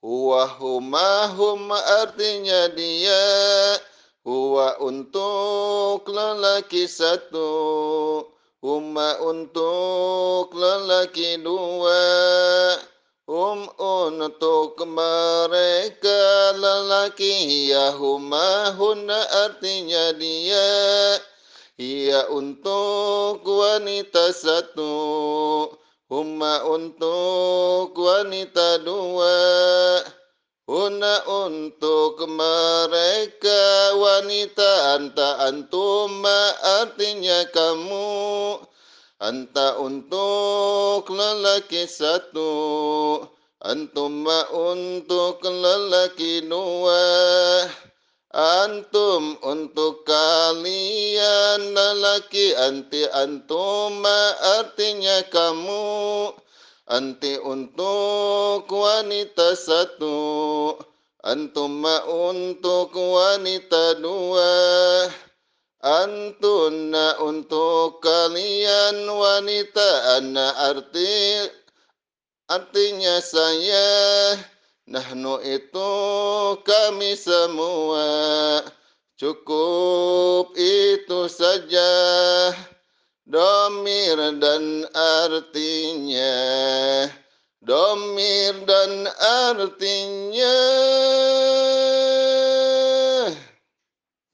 Huwa huma hum artinya dia. Huwa untuk lelaki satu. Huma untuk lelaki dua. Hum untuk mereka lelaki. Ya huma hunna artinya dia. Ia untuk wanita satu. Huma untuk wanita dua. Huna untuk mereka wanita anta antuma artinya kamu anta untuk lelaki satu antuma untuk lelaki dua antum untuk lelaki anti antuma artinya kamu. Anti untuk wanita satu, antum untuk wanita dua, antuna untuk kalian wanita ana arti artinya saya. Nahnu itu kami semua cukup itu saja domir dan artinya. Domir dan artinya